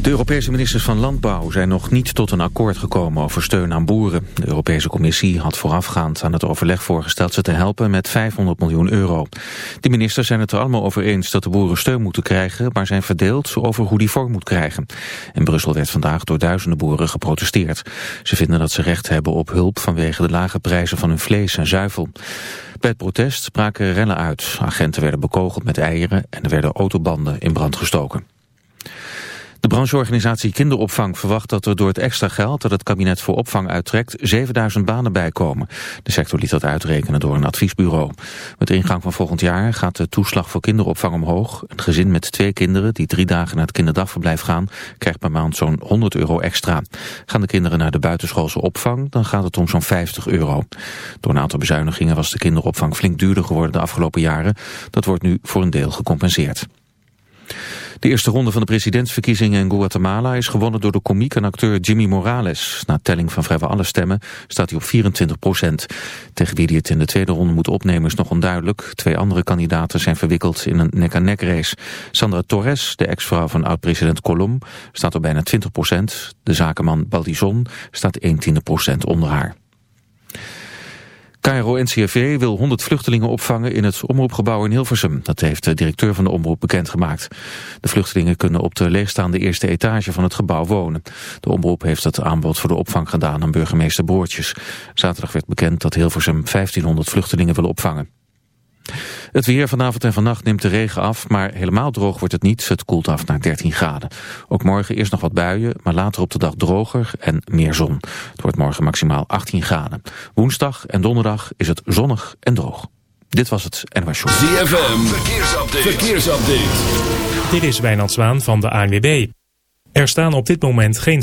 De Europese ministers van Landbouw zijn nog niet tot een akkoord gekomen over steun aan boeren. De Europese Commissie had voorafgaand aan het overleg voorgesteld ze te helpen met 500 miljoen euro. De ministers zijn het er allemaal over eens dat de boeren steun moeten krijgen, maar zijn verdeeld over hoe die vorm moet krijgen. In Brussel werd vandaag door duizenden boeren geprotesteerd. Ze vinden dat ze recht hebben op hulp vanwege de lage prijzen van hun vlees en zuivel. Bij het protest spraken rellen uit. Agenten werden bekogeld met eieren en er werden autobanden in brand gestoken. De brancheorganisatie Kinderopvang verwacht dat er door het extra geld dat het kabinet voor opvang uittrekt 7000 banen bijkomen. De sector liet dat uitrekenen door een adviesbureau. Met ingang van volgend jaar gaat de toeslag voor kinderopvang omhoog. Een gezin met twee kinderen die drie dagen naar het kinderdagverblijf gaan krijgt per maand zo'n 100 euro extra. Gaan de kinderen naar de buitenschoolse opvang dan gaat het om zo'n 50 euro. Door een aantal bezuinigingen was de kinderopvang flink duurder geworden de afgelopen jaren. Dat wordt nu voor een deel gecompenseerd. De eerste ronde van de presidentsverkiezingen in Guatemala is gewonnen door de komiek en acteur Jimmy Morales. Na telling van vrijwel alle stemmen staat hij op 24 procent. Tegen wie hij het in de tweede ronde moet opnemen is nog onduidelijk. Twee andere kandidaten zijn verwikkeld in een nek-aan-nek race. Sandra Torres, de ex-vrouw van oud-president Colom, staat op bijna 20 procent. De zakenman Baldizon staat 1 tiende procent onder haar. KRO-NCRV wil 100 vluchtelingen opvangen in het omroepgebouw in Hilversum. Dat heeft de directeur van de omroep bekendgemaakt. De vluchtelingen kunnen op de leegstaande eerste etage van het gebouw wonen. De omroep heeft het aanbod voor de opvang gedaan aan burgemeester Broertjes. Zaterdag werd bekend dat Hilversum 1500 vluchtelingen wil opvangen. Het weer vanavond en vannacht neemt de regen af, maar helemaal droog wordt het niet. Het koelt af naar 13 graden. Ook morgen eerst nog wat buien, maar later op de dag droger en meer zon. Het wordt morgen maximaal 18 graden. Woensdag en donderdag is het zonnig en droog. Dit was het NOS Show. ZFM, verkeersupdate. verkeersupdate. Dit is Wijnand Zwaan van de ANWB. Er staan op dit moment geen...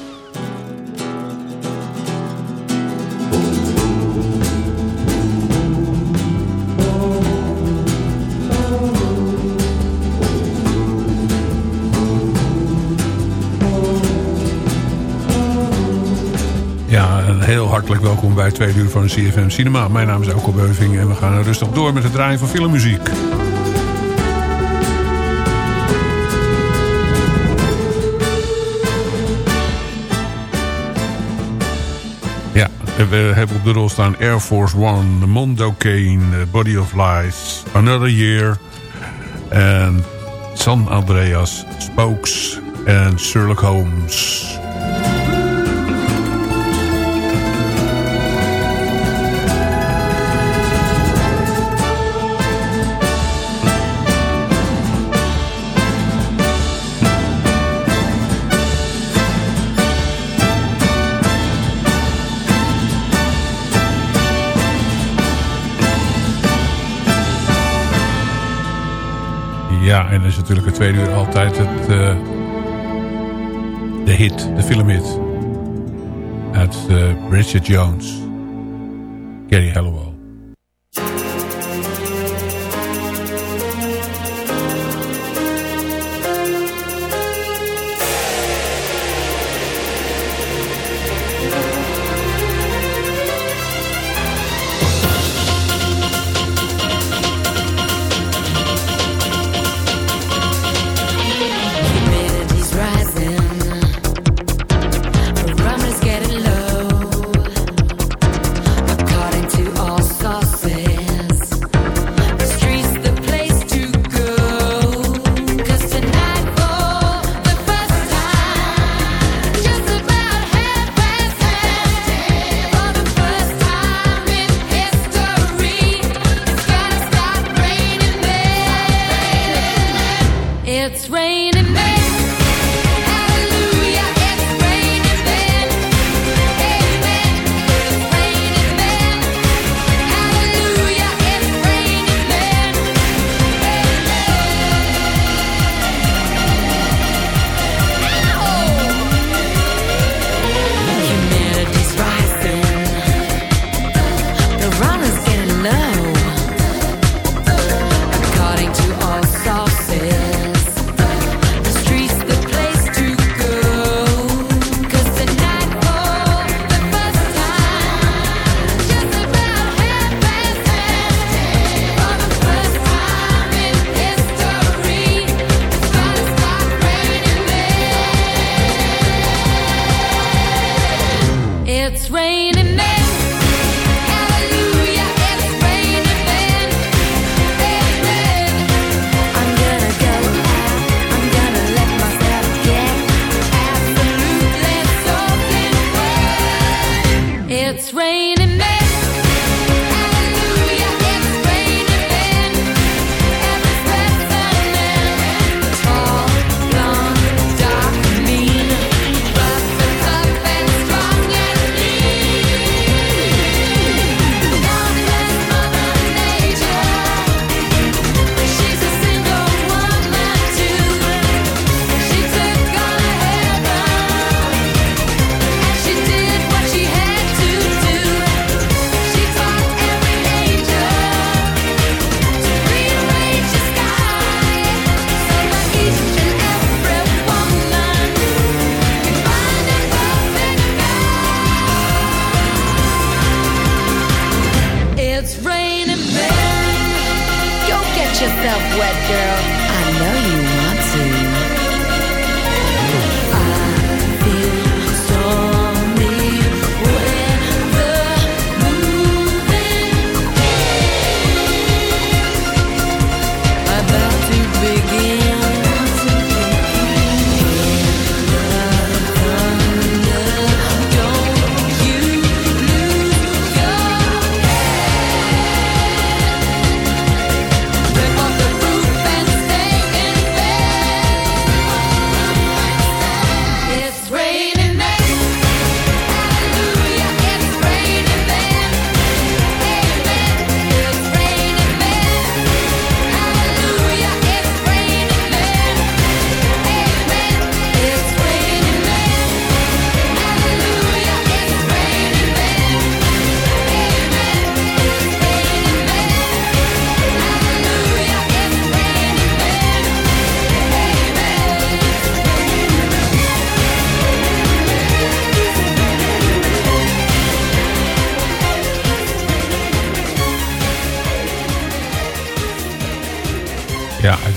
Heel hartelijk welkom bij twee uur van CFM Cinema. Mijn naam is Elko Beuving en we gaan rustig door met het draaien van filmmuziek. Ja, we hebben op de rol staan Air Force One, Mondo Kane, Body of Lies, Another Year... en San Andreas, Spokes en Sherlock Holmes... is natuurlijk het tweede uur altijd het, uh, de hit, de filmhit. Uit uh, Bridget Jones. Gary Hallowell.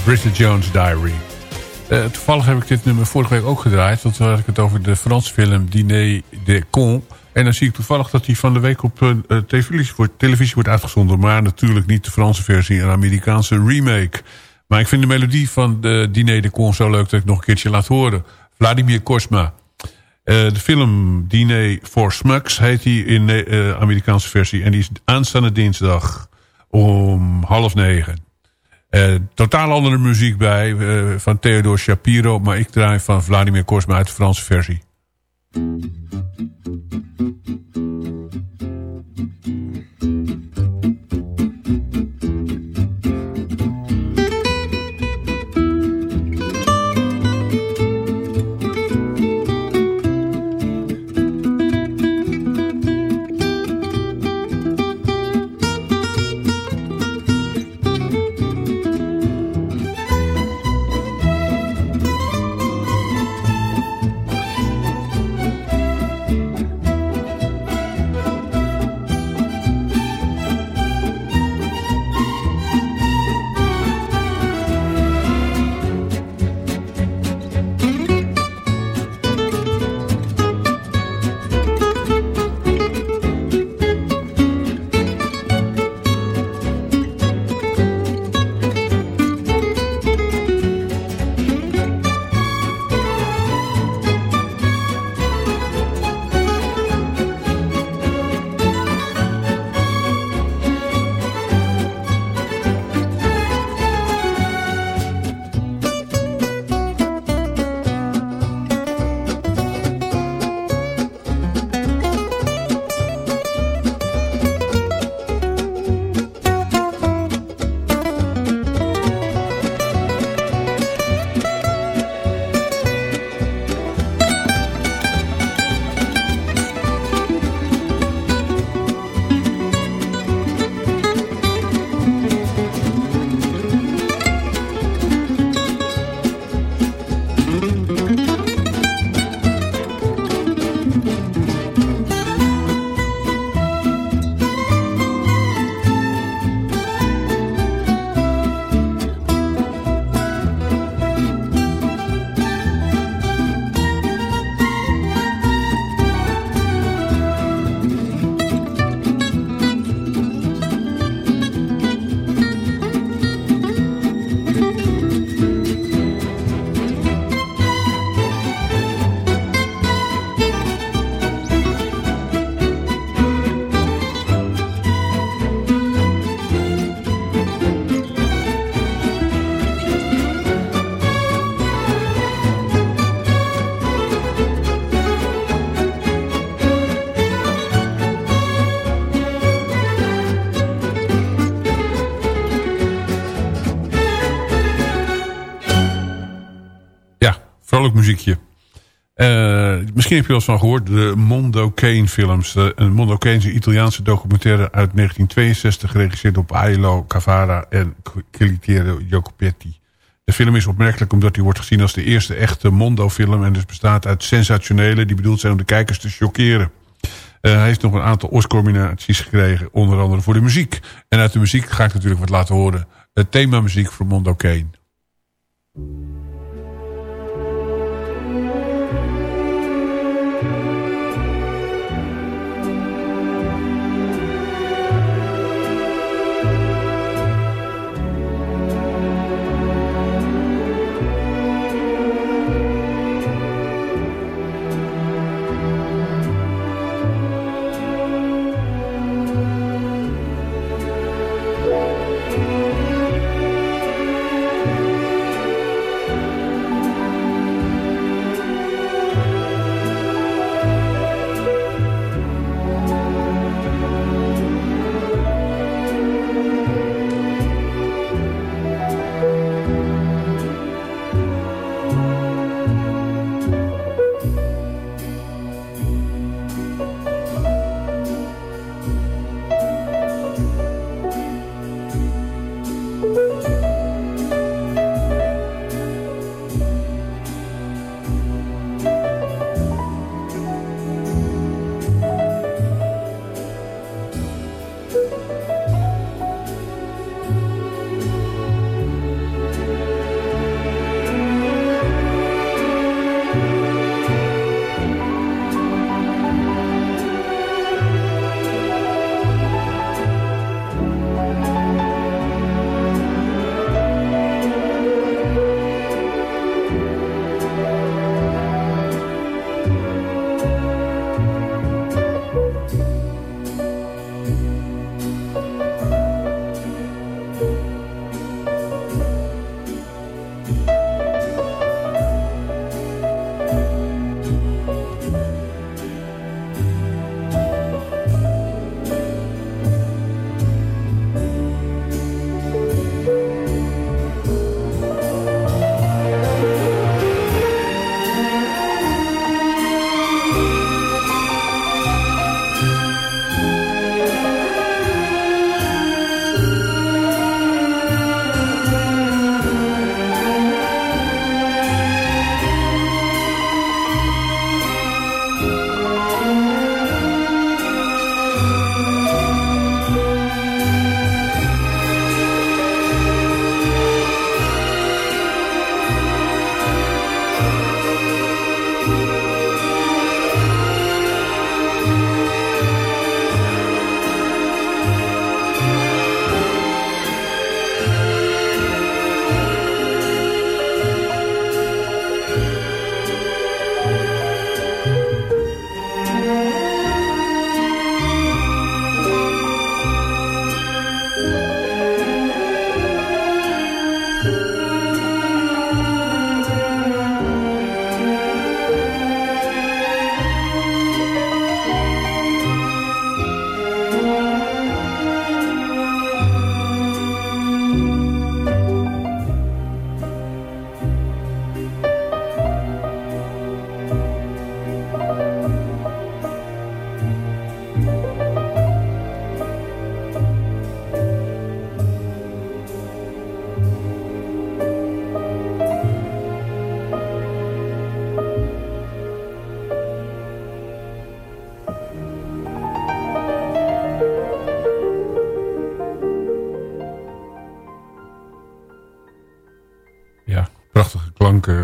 Bridget Jones' Diary. Uh, toevallig heb ik dit nummer vorige week ook gedraaid. Want toen had ik het over de Franse film Diner de Con. En dan zie ik toevallig dat die van de week op uh, televisie, wordt, televisie wordt uitgezonden. Maar natuurlijk niet de Franse versie, een Amerikaanse remake. Maar ik vind de melodie van de Diner de Con zo leuk dat ik nog een keertje laat horen. Vladimir Kosma. De film Diner for Smugs heet die in de Amerikaanse versie. En die is aanstaande dinsdag om half negen. Uh, totaal andere muziek bij uh, van Theodor Shapiro. Maar ik draai van Vladimir Kosma uit de Franse versie. Muziekje. Uh, misschien heb je wel eens van gehoord. De Mondo Kane films. Uh, Mondo Kane is een Italiaanse documentaire uit 1962. Geregisseerd door Ailo Cavara en Quelitiero Jacopetti. De film is opmerkelijk omdat hij wordt gezien als de eerste echte Mondo film. En dus bestaat uit sensationele die bedoeld zijn om de kijkers te chockeren. Uh, hij heeft nog een aantal Oscar-nominaties gekregen. Onder andere voor de muziek. En uit de muziek ga ik natuurlijk wat laten horen. het themamuziek voor Mondo Kane.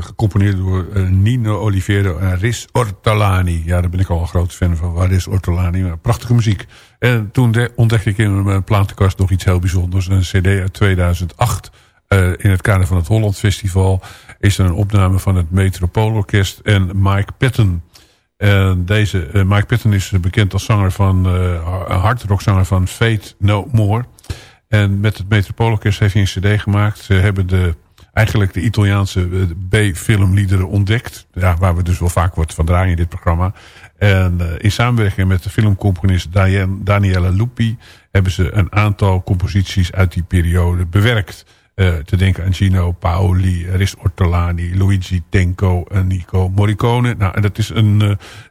Gecomponeerd door uh, Nino Oliveira en Riz Ortolani. Ja, daar ben ik al een groot fan van. Is Ortolani? Prachtige muziek. En toen ontdekte ik in mijn platenkast nog iets heel bijzonders. Een cd uit 2008. Uh, eh, in het kader van het Holland Festival is er een opname van het Metropoolorkest en Mike Patton. En deze, Mike Patton is bekend als zanger van, uh, hardrockzanger van Fate No More. En met het Metropoolorkest heeft hij een cd gemaakt. Ze hebben de eigenlijk de Italiaanse eh, B-filmliederen ontdekt. Ja, waar we dus wel vaak wat van draaien in dit programma. En uh, in samenwerking met de filmcomponist Daniele Lupi... hebben ze een aantal composities uit die periode bewerkt. Uh, te denken aan Gino Paoli, Riz Ortolani, Luigi Tenco en Nico Morricone. Nou, dat is een,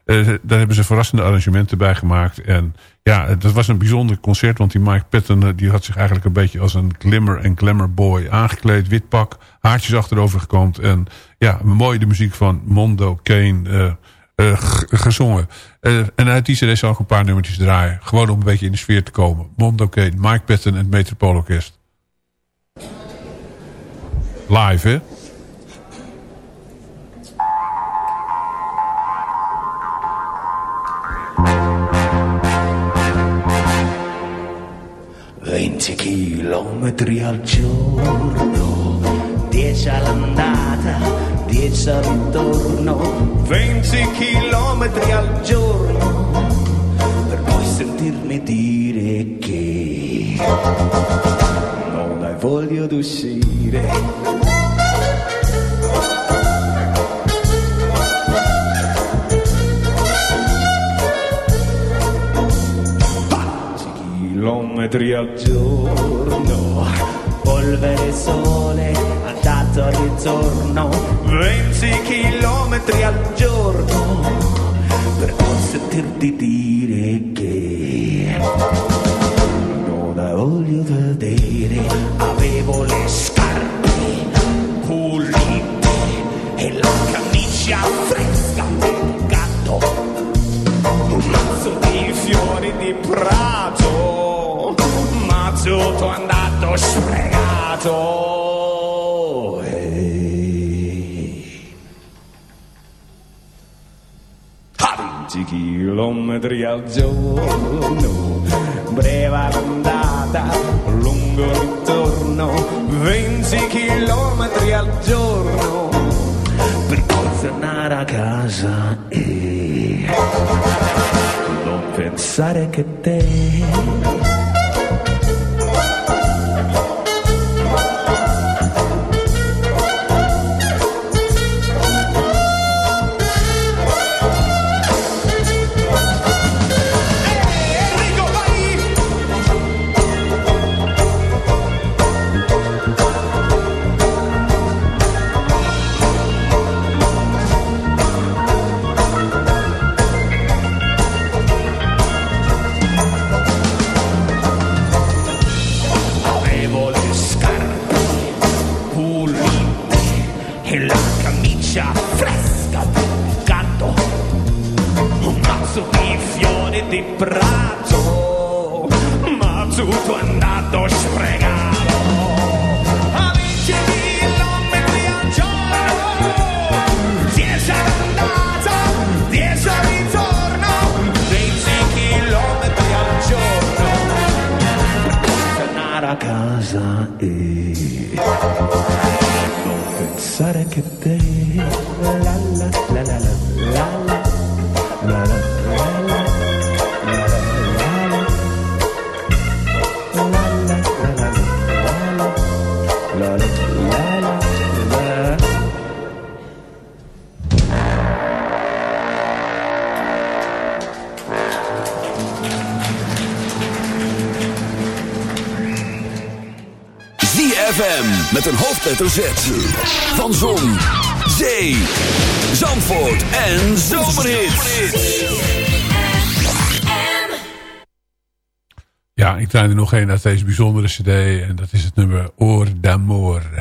uh, daar hebben ze verrassende arrangementen bij gemaakt. En ja, dat was een bijzonder concert. Want die Mike Patton die had zich eigenlijk een beetje als een glimmer en glamour boy aangekleed. Wit pak, haartjes achterover gekomen. En ja, mooi de muziek van Mondo Kane gezongen. en uit die cd zal ik een paar nummertjes draaien. Gewoon om een beetje in de sfeer te komen. Mondo Kane, Mike Patton en het Metropoolorkest. Live, hè? Venti chilometri al giorno, dieci all'andata, dieci al ritorno, venti chilometri al giorno, per poi sentirmi dire che non hai voglia d'uscire. Chilometri al giorno, polvere sole, andato al ritorno, 20 chilometri al giorno, per poi sentirti dire che non hai voglio da dire, avevo le scarpe pulite e la camicia fresca del gatto, un mazzo di fiori di prato, tutto andato sfregato. A 20 chilometri al giorno, breve andata, lungo ritorno, 20 chilometri al giorno, per tornare a casa e non pensare che te camicia fresca del un mazzo di fiori di prato, ma tutto è andato sfregato. A 20 chilometri al giorno, 10 all'andata, 10 al ritorno, 20 chilometri al giorno. Tornare a casa e i que te... La, la, hoofdletter. Van Zon, Zee, Zandvoort en Zomerhits. Ja, ik draai er nog één uit deze bijzondere cd. En dat is het nummer Oor d'Amore.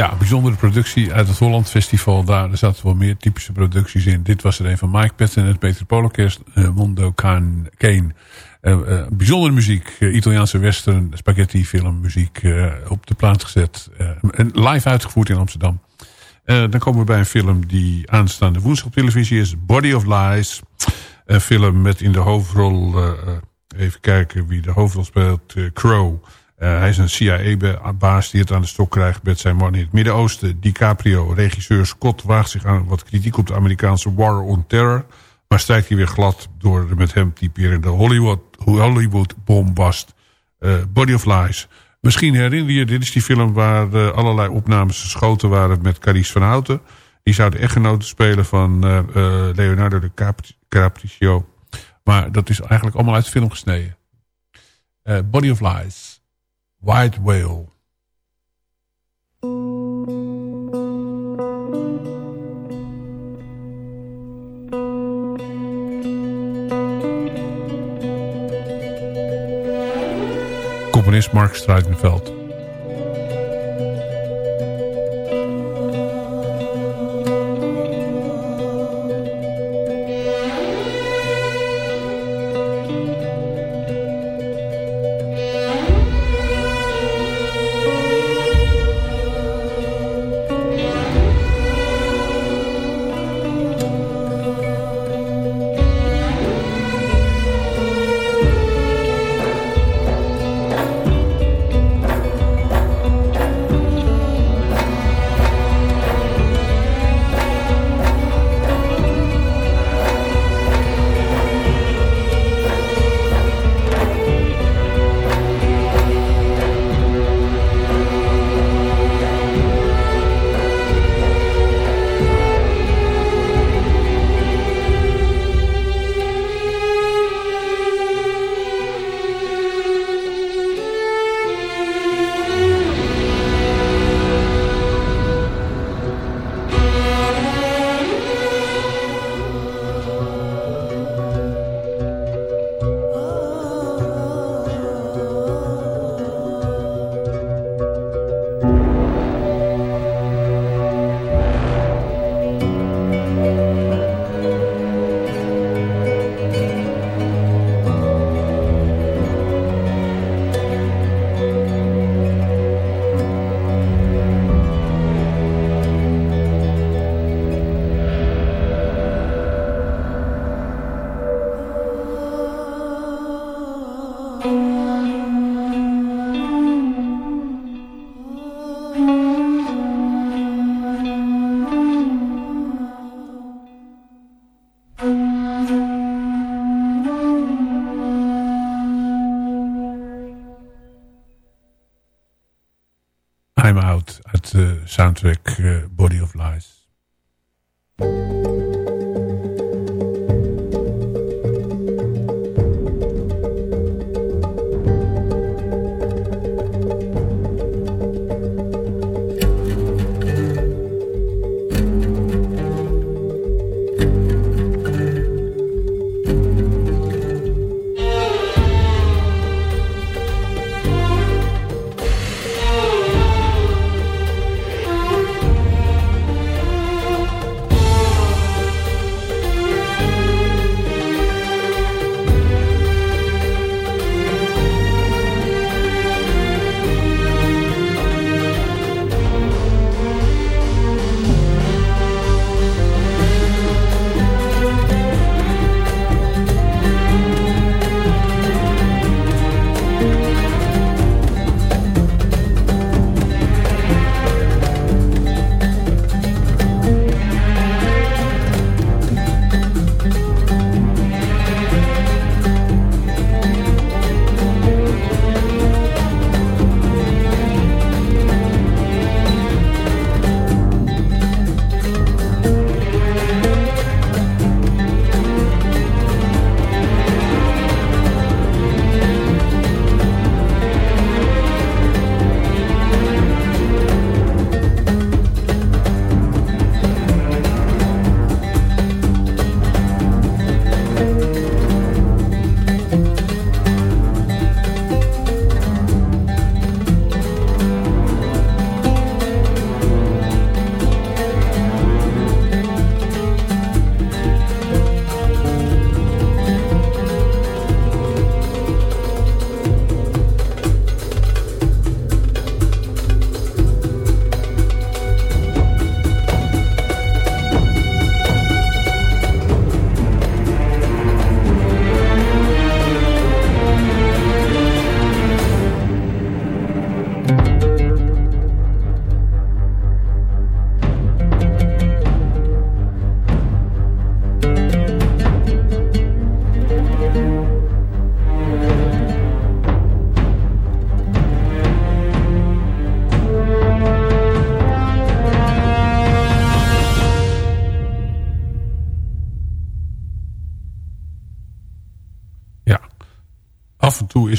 Ja, bijzondere productie uit het Holland Festival. Daar, zaten wel meer typische producties in. Dit was er een van Mike Patton en het Peter Polorkest. Uh, Mondo Kane. Uh, bijzondere muziek. Italiaanse western, spaghetti filmmuziek op de plaats gezet. en live uitgevoerd in Amsterdam. dan komen we bij een film die aanstaande woensdag televisie is. Body of Lies. Een film met in de hoofdrol... even kijken wie de hoofdrol speelt. Crow. Uh, hij is een CIA-baas die het aan de stok krijgt met zijn man in het Midden-Oosten. DiCaprio, regisseur Scott, waagt zich aan wat kritiek op de Amerikaanse War on Terror. Maar strijkt hij weer glad door met hem typerende Hollywood, Hollywood bombast uh, Body of Lies. Misschien herinner je, dit is die film waar uh, allerlei opnames geschoten waren met Carice van Houten. Die zou de echtgenote spelen van Leonardo de Caprio. Maar dat is eigenlijk allemaal uit de film gesneden. Body of Lies. White Whale. Componist Mark Struitenveld. Soundtrack uh, Body of Lies.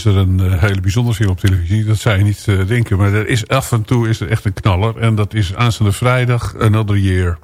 Is er een eh, hele bijzondere film op televisie. Dat zou je niet eh, denken. Maar er is, af en toe is er echt een knaller. En dat is aanstaande vrijdag Another Year.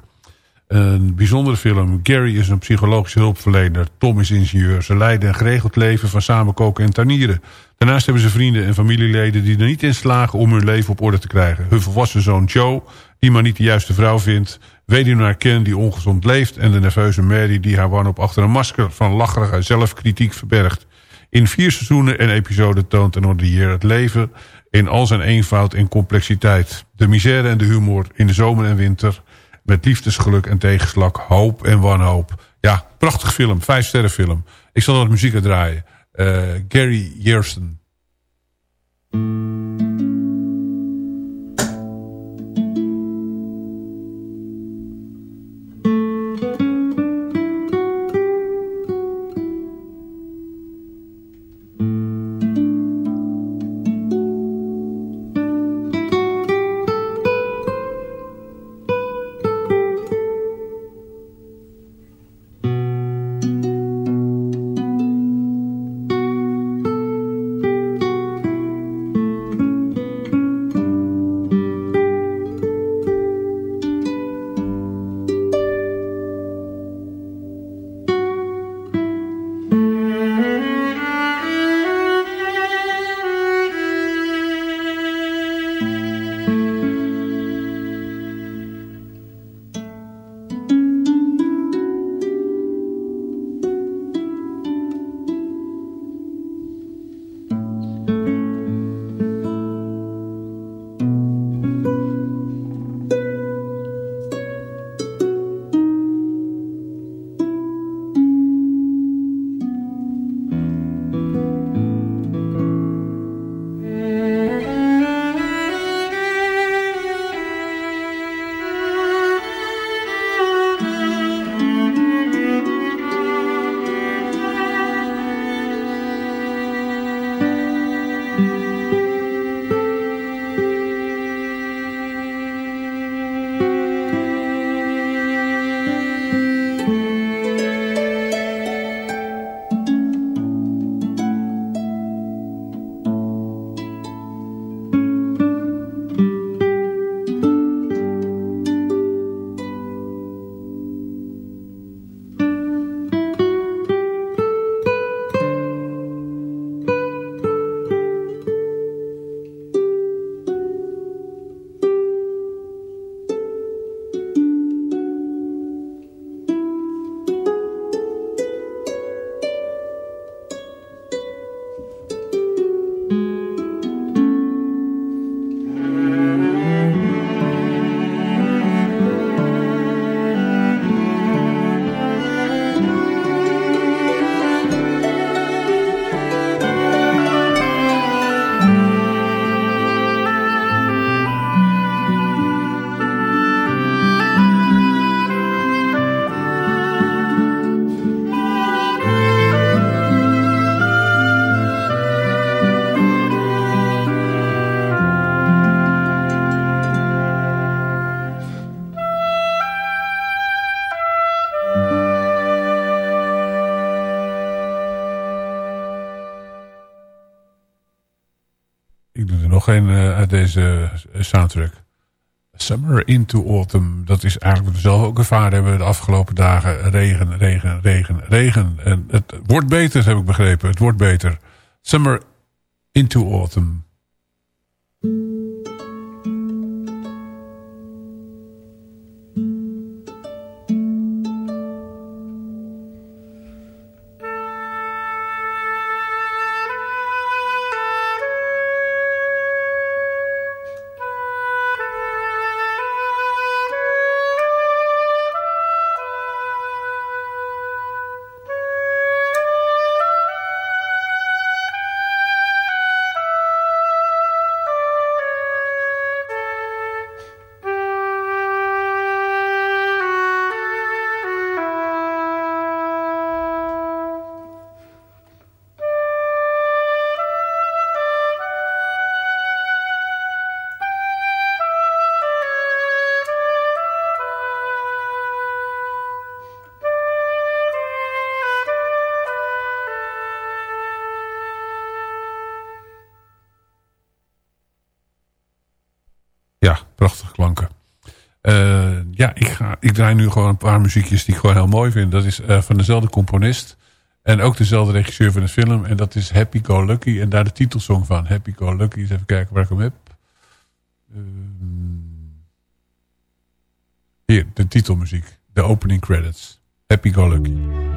Een bijzondere film. Gary is een psychologische hulpverlener. Tom is ingenieur. Ze leiden een geregeld leven van samenkoken en tuinieren. Daarnaast hebben ze vrienden en familieleden die er niet in slagen om hun leven op orde te krijgen. Hun volwassen zoon Joe, die maar niet de juiste vrouw vindt. Weduwnaar Ken, die ongezond leeft. En de nerveuze Mary, die haar wanhoop achter een masker van lacherige zelfkritiek verbergt. In vier seizoenen en episoden toont Another Year het leven in al zijn eenvoud en complexiteit. De misère en de humor in de zomer en winter. Met liefdesgeluk en tegenslag, hoop en wanhoop. Ja, prachtig film, vijf sterren film. Ik zal wat muziek draaien. Uh, Gary Jersten. Soundtrack. Summer into Autumn. Dat is eigenlijk wat we zelf ook ervaren hebben de afgelopen dagen. Regen, regen, regen, regen. En het wordt beter, heb ik begrepen. Het wordt beter. Summer into Autumn. Ja, prachtige klanken. Eh, ja, ik, ga, ik draai nu gewoon een paar muziekjes die ik gewoon heel mooi vind. Dat is eh, van dezelfde componist. En ook dezelfde regisseur van de film. En dat is Happy Go Lucky. En daar de titelsong van. Happy Go Lucky. Eens even kijken waar ik hem heb. Ehm, hier, de titelmuziek. De opening credits. Happy Go Lucky.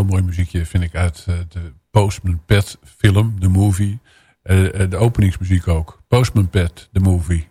Heel mooi muziekje vind ik uit eh, de Postman Pat film, de movie. Eh, eh, de openingsmuziek ook. Postman Pat, de movie.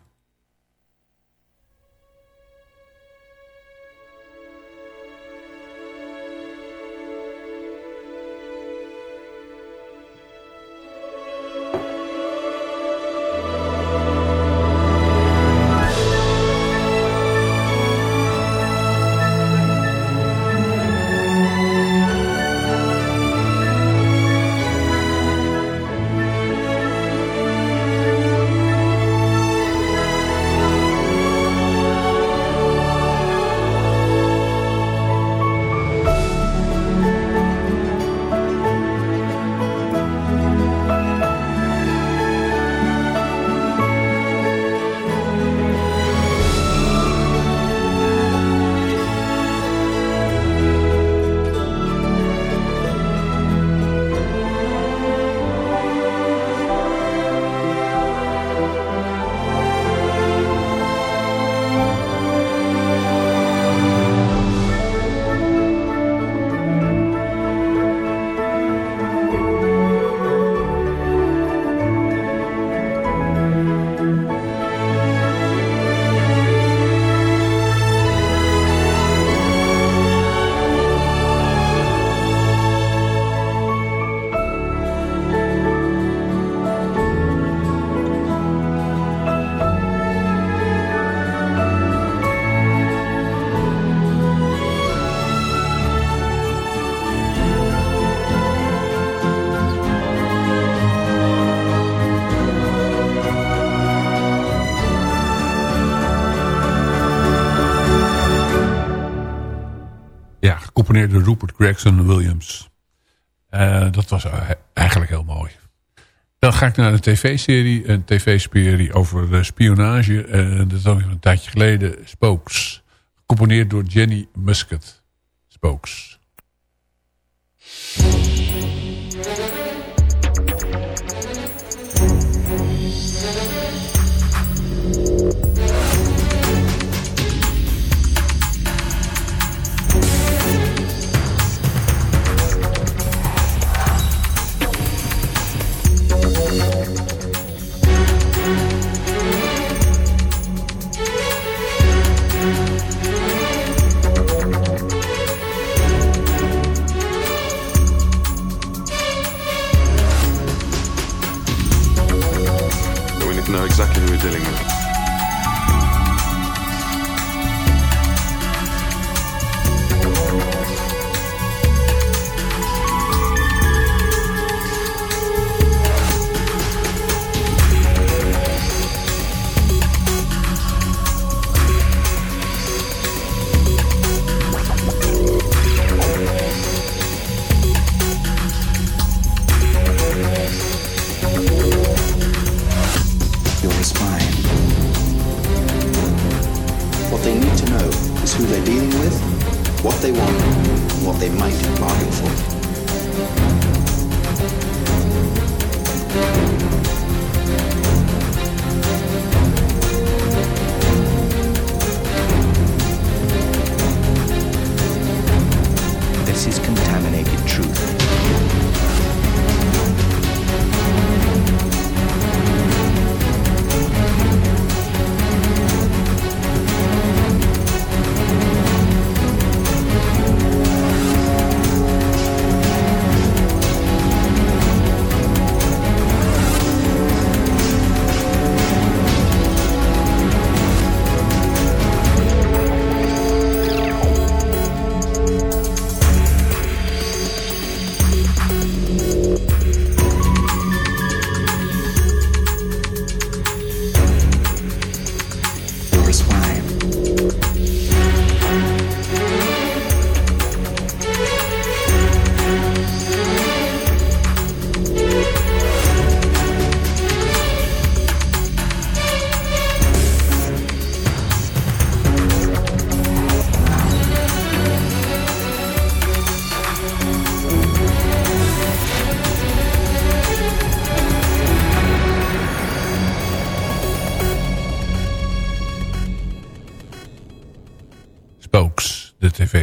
Rupert Gregson Williams. Uh, dat was eigenlijk heel mooi. Dan ga ik naar een tv-serie. Een tv-serie over spionage. Uh, dat is een tijdje geleden. Spokes. Gecomponeerd door Jenny Muscat. Spokes. exactly who we're dealing with.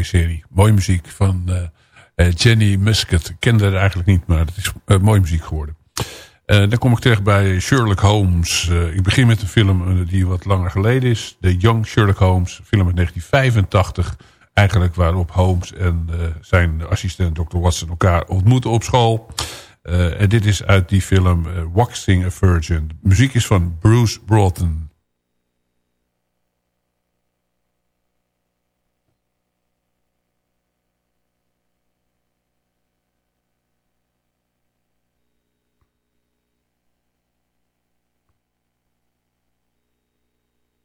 Tv-serie. Mooie muziek van uh, Jenny Muscat. Ik kende haar eigenlijk niet, maar het is uh, mooie muziek geworden. dan kom ik terecht bij Sherlock Holmes. ik begin met een film die wat langer geleden is. De Young Sherlock Holmes, film uit 1985. Eigenlijk waarop Holmes en zijn assistent Dr. Watson elkaar ontmoeten op school. en dit is uit die film Waxing a Virgin. De muziek is van Bruce Broughton.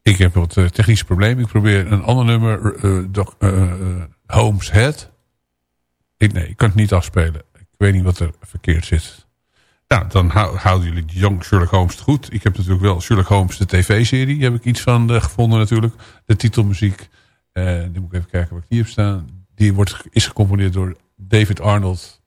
Ik heb wat uh, technische problemen. Ik probeer een ander nummer. Uh, Holmes Head. Ik, nee, ik kan het niet afspelen. Ik weet niet wat er verkeerd zit. Nou, dan houden jullie Young Sherlock Holmes goed. Ik heb natuurlijk wel Sherlock Holmes, de tv-serie. Heb ik iets van gevonden natuurlijk. De titelmuziek. die moet ik even kijken waar ik die heb staan. Die wordt, is gecomponeerd door David Arnold.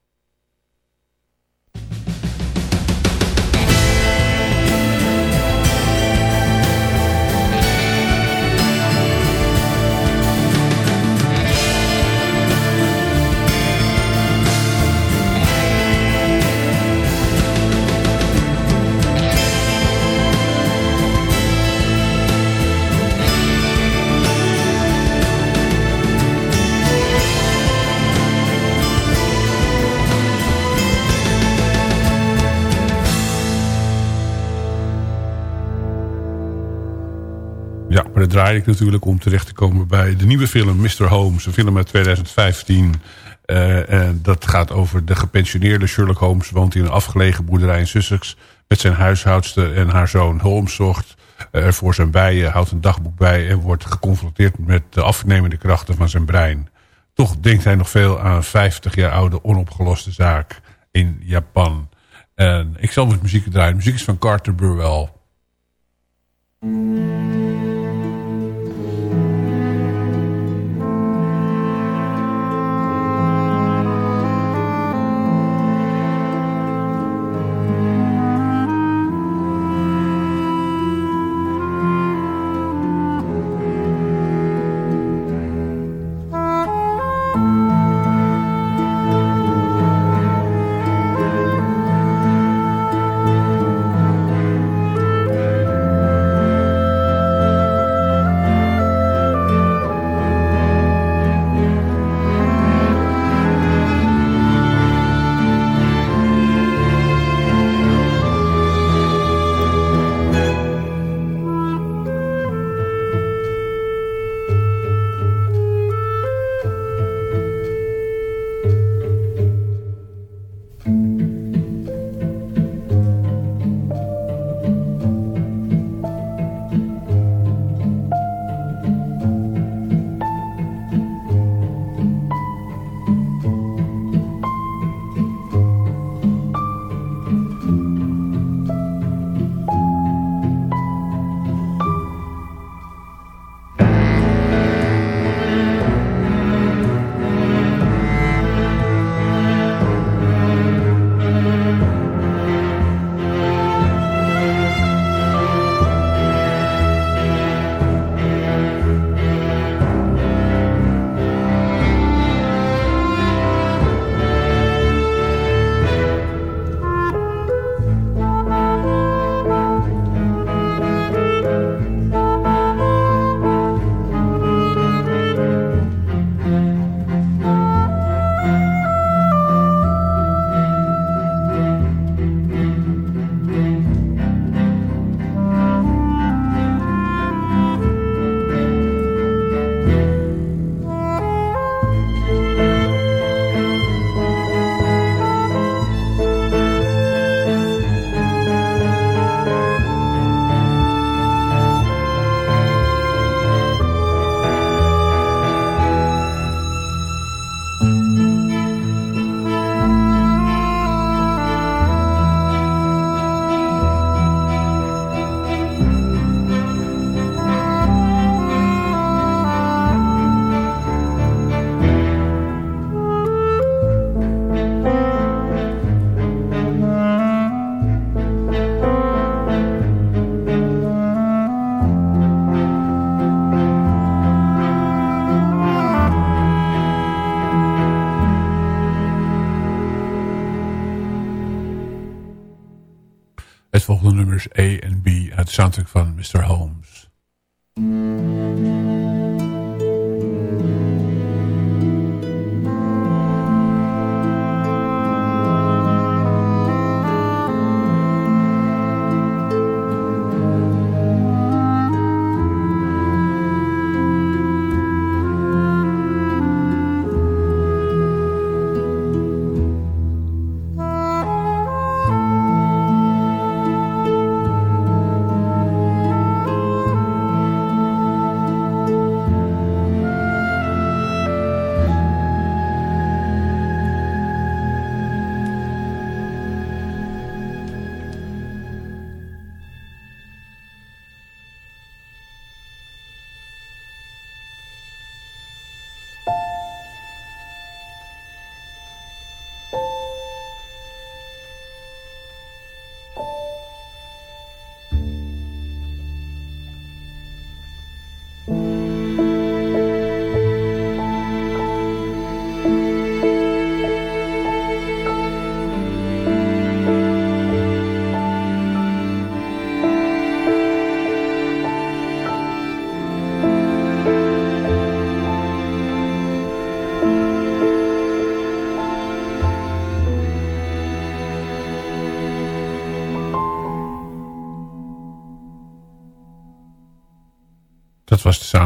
Dat draaide ik natuurlijk om terecht te komen bij de nieuwe film Mr. Holmes. Een film uit 2015. Uh, en dat gaat over de gepensioneerde Sherlock Holmes. Woont in een afgelegen boerderij in Sussex. Met zijn huishoudster en haar zoon Holmes zocht uh, voor zijn bijen. Houdt een dagboek bij en wordt geconfronteerd met de afnemende krachten van zijn brein. toch denkt hij nog veel aan 50 jaar oude onopgeloste zaak in Japan. En ik zal wat muziek draaien. Muziek is van Carter Burwell. Soundtrack van Mr. Holmes.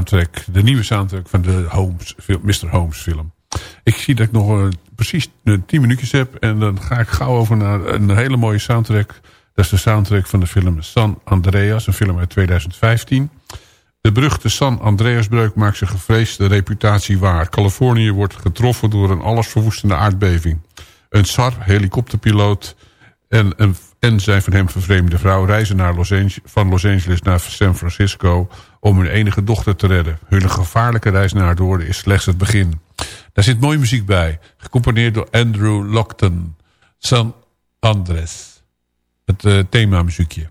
De nieuwe soundtrack van de Holmes, Mr. Holmes film. Ik zie dat ik nog uh, precies uh, 10 minuutjes heb. En dan ga ik gauw over naar een hele mooie soundtrack. Dat is de soundtrack van de film San Andreas. Een film uit 2015. De beruchte San Andreasbreuk maakt zijn gevreesde reputatie waar. Californië wordt getroffen door een allesverwoestende aardbeving. Een SAR, helikopterpiloot en, en, en zijn van hem vervreemde vrouw... reizen naar Los Angeles, van Los Angeles naar San Francisco... om hun enige dochter te redden. Hun gevaarlijke reis naar het is slechts het begin. Daar zit mooie muziek bij. Gecomponeerd door Andrew Lockton. San Andres. Het uh, themamuziekje.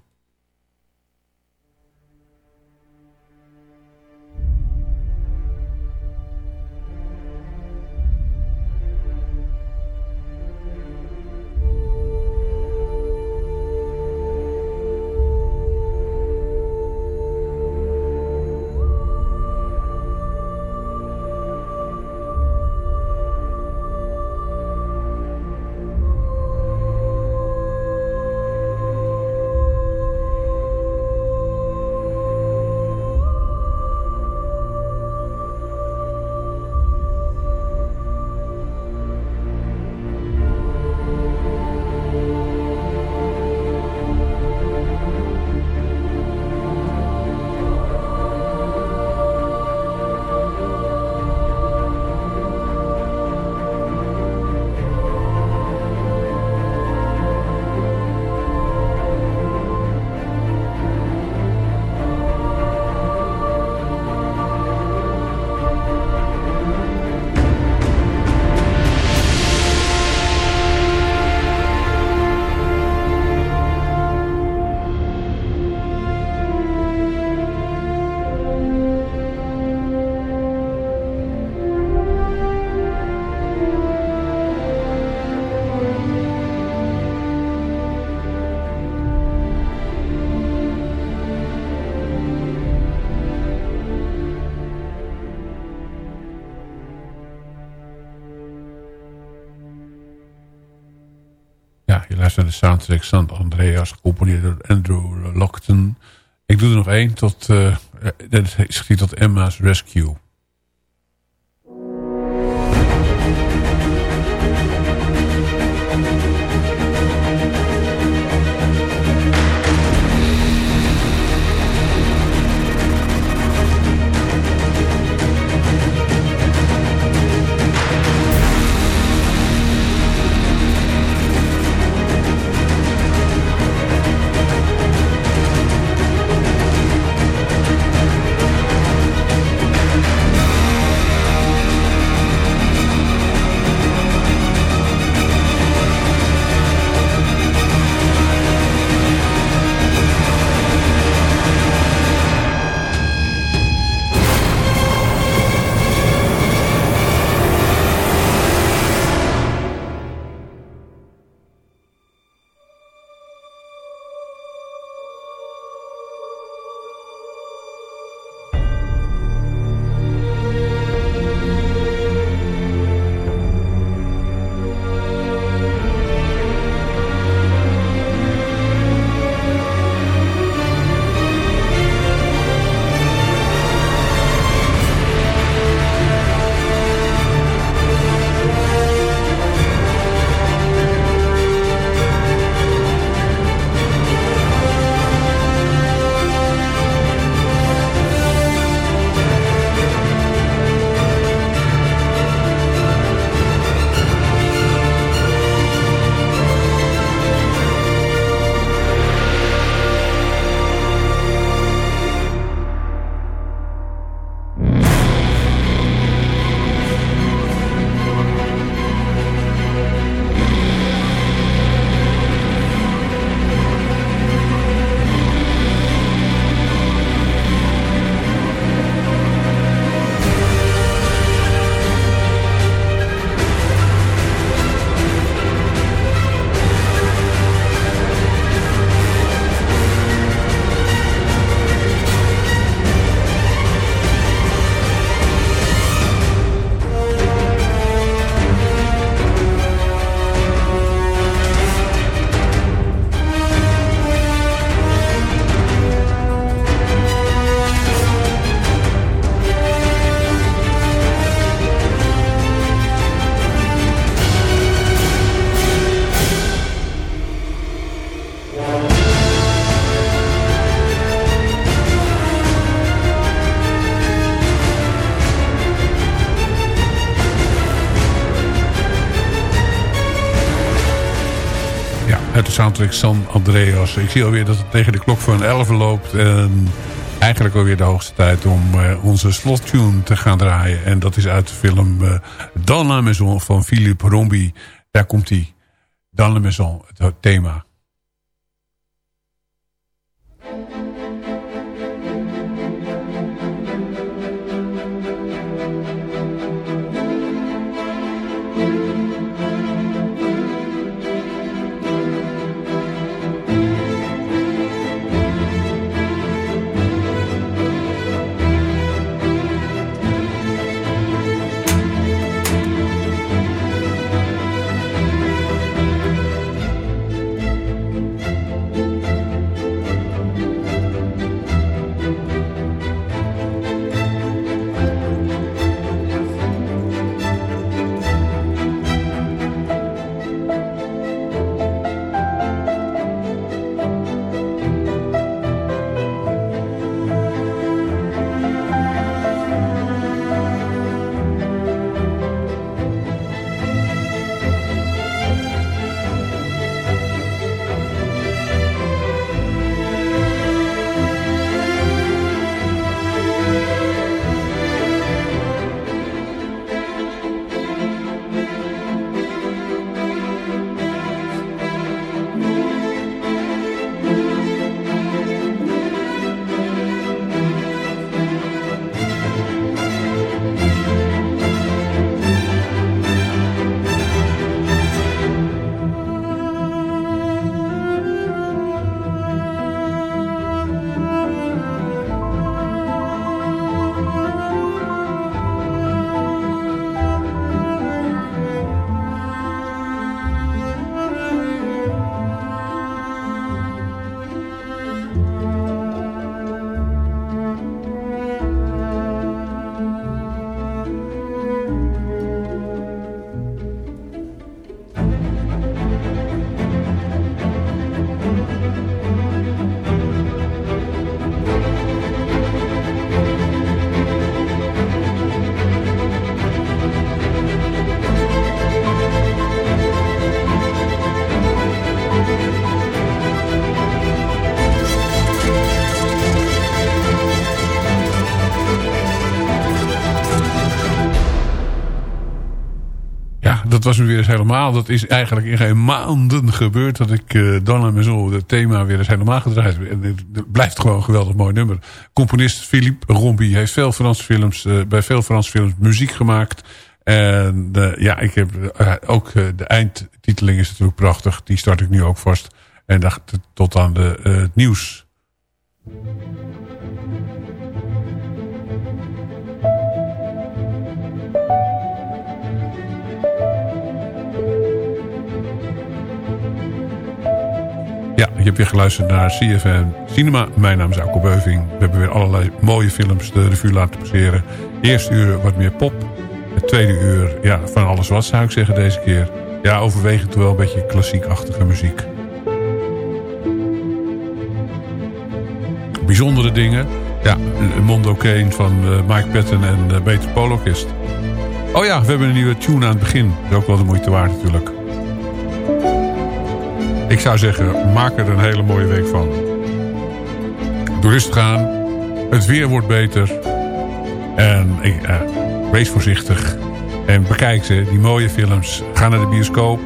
De soundtrack Sant Andreas, gecomponeerd door Andrew Lockton. Ik doe er nog één tot, uh, dat tot Emma's Rescue. San Andreas. Ik zie alweer dat het tegen de klok van 11 loopt. En eigenlijk alweer de hoogste tijd om uh, onze slottune te gaan draaien. En dat is uit de film uh, Dans la Maison van Philippe Rombi. Daar komt hij. Dans la Maison, het thema. Was nu weer eens helemaal. Dat is eigenlijk in geen maanden gebeurd dat ik uh, Donna Maison, het thema, weer eens helemaal gedraaid heb. Het blijft gewoon een geweldig mooi nummer. Componist Philippe Rombi heeft veel Franse films, uh, bij veel Franse films muziek gemaakt. En uh, ja, ik heb ook de eindtiteling is natuurlijk prachtig. Die start ik nu ook vast. En dacht tot aan de, het nieuws. Ja, je hebt weer geluisterd naar CFM Cinema. Mijn naam is Alko Beuving. We hebben weer allerlei mooie films de revue laten passeren. Eerste uur wat meer pop. Het tweede uur, ja, van alles wat zou ik zeggen deze keer. Ja, overwegend wel een beetje klassiekachtige muziek. Bijzondere dingen. Ja, Mondo Kane van uh, Mike Patton en uh, Beter Polokist. Oh ja, we hebben een nieuwe tune aan het begin. Dat is ook wel de moeite waard natuurlijk. Ik zou zeggen, maak er een hele mooie week van. Doe rustig aan. Het weer wordt beter. En uh, wees voorzichtig. En bekijk ze, die mooie films. Ga naar de bioscoop.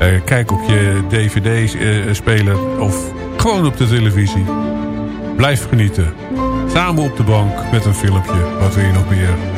Uh, kijk op je dvd-speler uh, of gewoon op de televisie. Blijf genieten. Samen op de bank met een filmpje. Wat wil je nog meer?